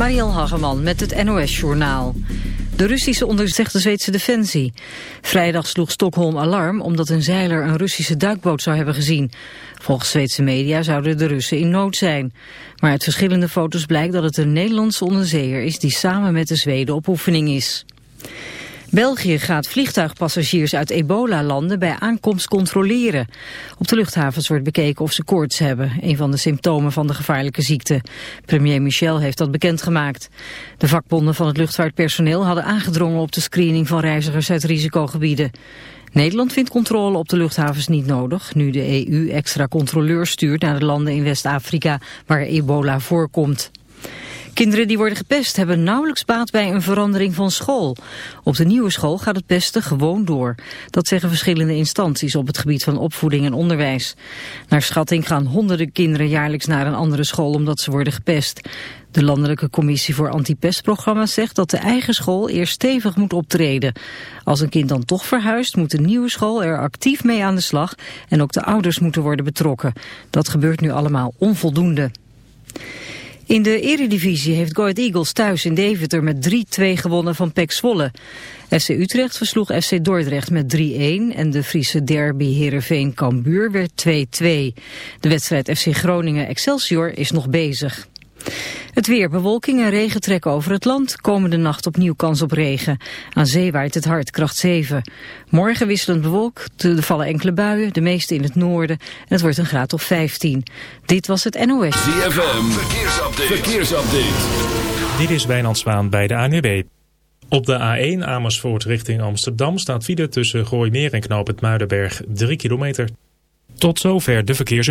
Mariel Hageman met het NOS-journaal. De Russische onderzegt de Zweedse Defensie. Vrijdag sloeg Stockholm alarm omdat een zeiler een Russische duikboot zou hebben gezien. Volgens Zweedse media zouden de Russen in nood zijn. Maar uit verschillende foto's blijkt dat het een Nederlandse onderzeeër is die samen met de Zweden op oefening is. België gaat vliegtuigpassagiers uit ebola-landen bij aankomst controleren. Op de luchthavens wordt bekeken of ze koorts hebben, een van de symptomen van de gevaarlijke ziekte. Premier Michel heeft dat bekendgemaakt. De vakbonden van het luchtvaartpersoneel hadden aangedrongen op de screening van reizigers uit risicogebieden. Nederland vindt controle op de luchthavens niet nodig, nu de EU extra controleurs stuurt naar de landen in West-Afrika waar ebola voorkomt. Kinderen die worden gepest hebben nauwelijks baat bij een verandering van school. Op de nieuwe school gaat het pesten gewoon door. Dat zeggen verschillende instanties op het gebied van opvoeding en onderwijs. Naar schatting gaan honderden kinderen jaarlijks naar een andere school omdat ze worden gepest. De Landelijke Commissie voor Antipestprogramma's zegt dat de eigen school eerst stevig moet optreden. Als een kind dan toch verhuist, moet de nieuwe school er actief mee aan de slag en ook de ouders moeten worden betrokken. Dat gebeurt nu allemaal onvoldoende. In de eredivisie heeft Go Eagles thuis in Deventer met 3-2 gewonnen van PEC Zwolle. FC Utrecht versloeg FC Dordrecht met 3-1 en de Friese derby Heerenveen Cambuur werd 2-2. De wedstrijd FC Groningen Excelsior is nog bezig. Het weer, bewolking en regen trekken over het land. Komende nacht opnieuw kans op regen. Aan zee waait het hard, kracht 7. Morgen wisselend bewolkt, er vallen enkele buien, de meeste in het noorden. En het wordt een graad of 15. Dit was het NOS. ZFM, verkeersupdate. verkeersupdate. Dit is Wijnand Zwaan bij de ANWB. Op de A1 Amersfoort richting Amsterdam staat file tussen Gooimeer en Knoop het Muidenberg 3 kilometer. Tot zover de verkeers...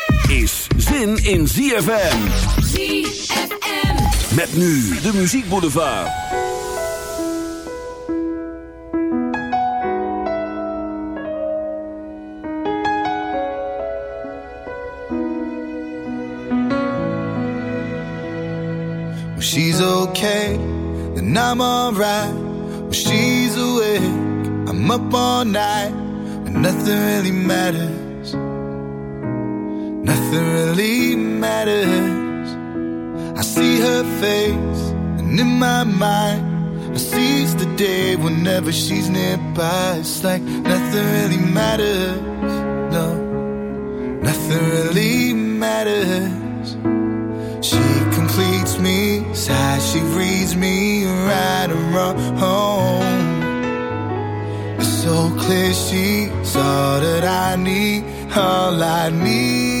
Is zin in ZFM. ZFM. Met nu de Muziek Boulevard. When she's okay, then I'm alright. When she's awake, I'm up all night. When nothing really matters. Nothing really matters. I see her face, and in my mind, I seize the day whenever she's nearby. It's like nothing really matters. No, nothing really matters. She completes me, sighs, she reads me right and wrong. It's so clear she's all that I need, all I need.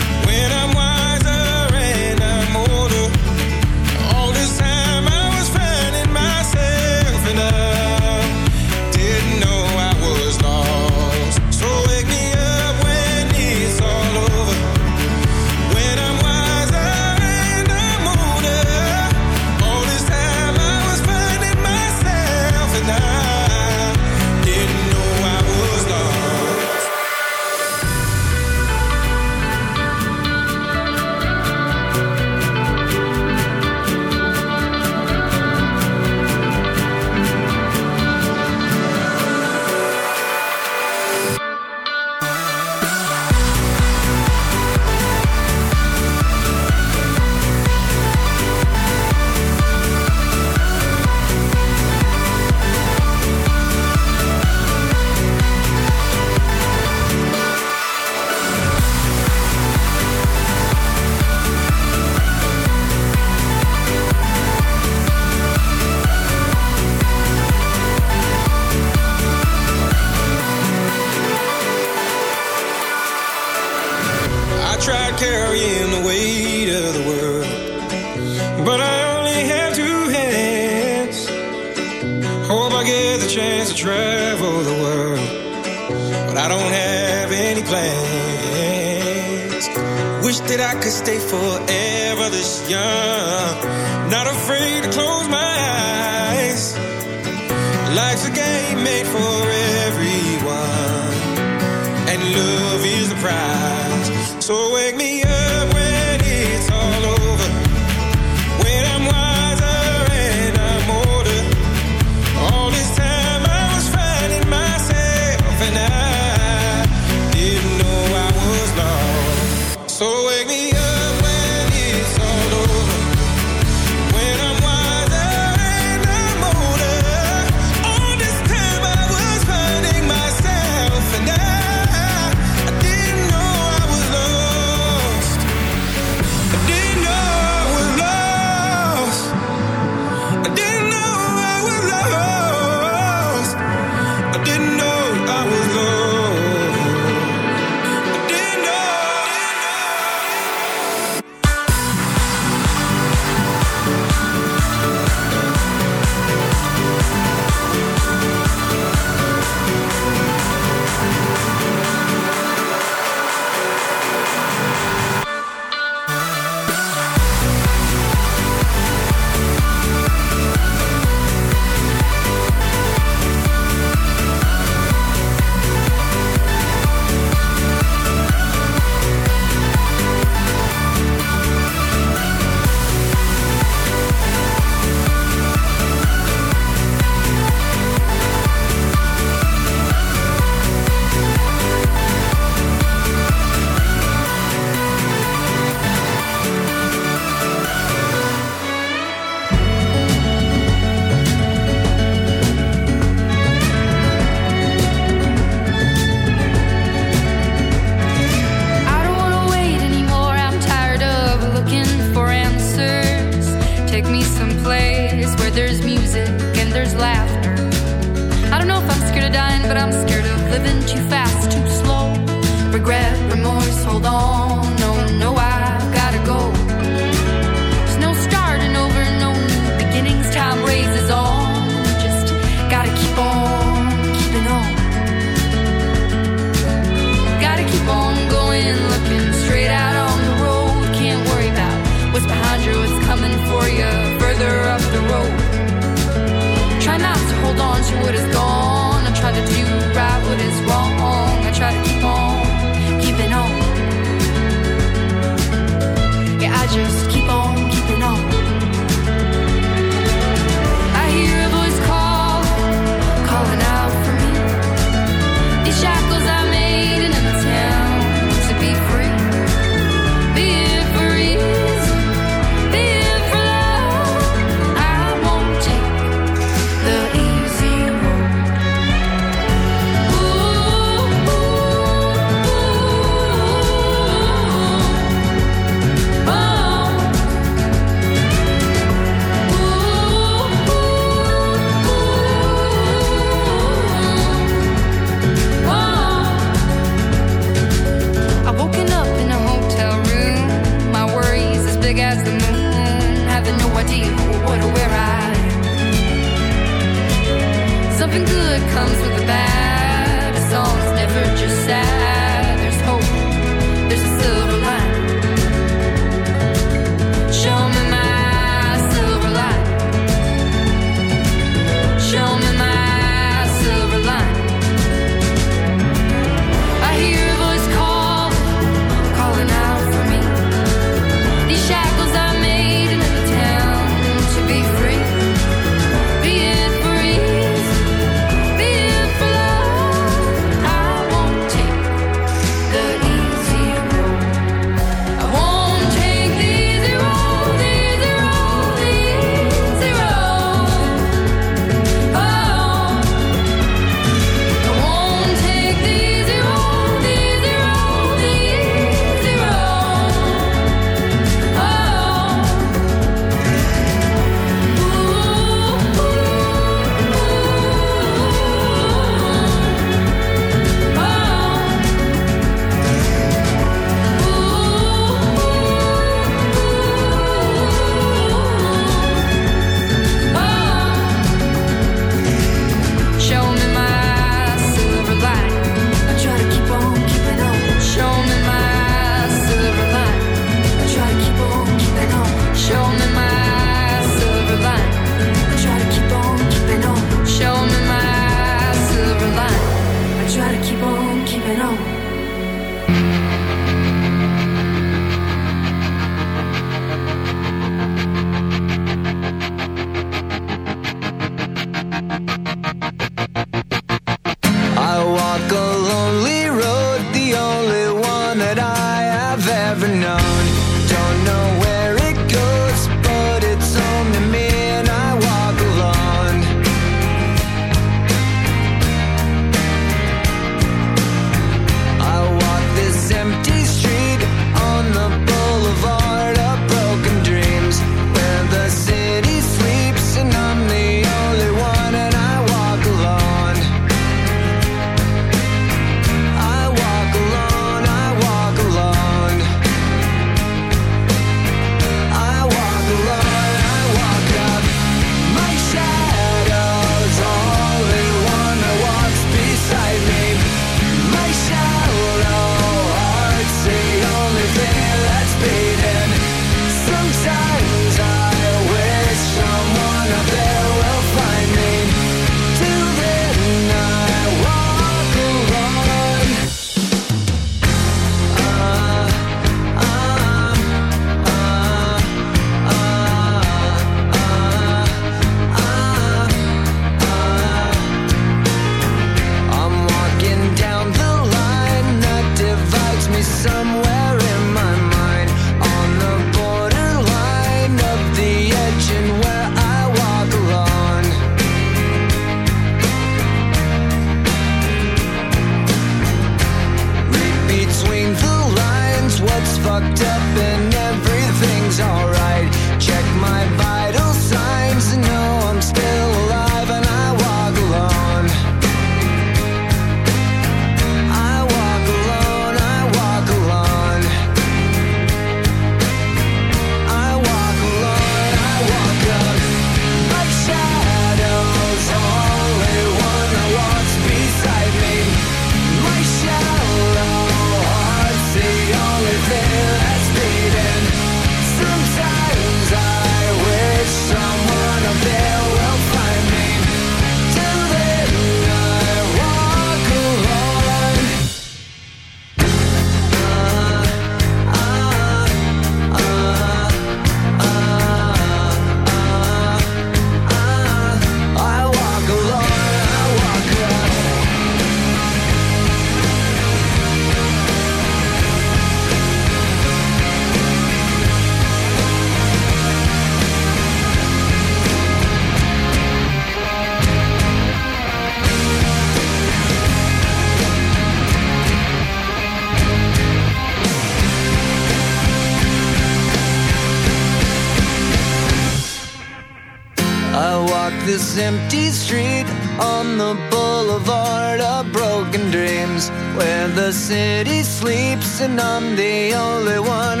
city sleeps and I'm the only one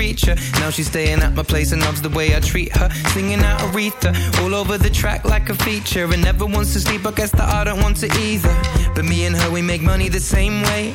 reach her. Now she's staying at my place and loves the way I treat her. Singing out Aretha all over the track like a feature. And never wants to sleep, I guess that I don't want to either. But me and her, we make money the same way.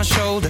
My shoulder.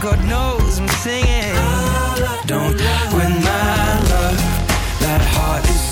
God knows I'm singing. Don't win my love. That heart is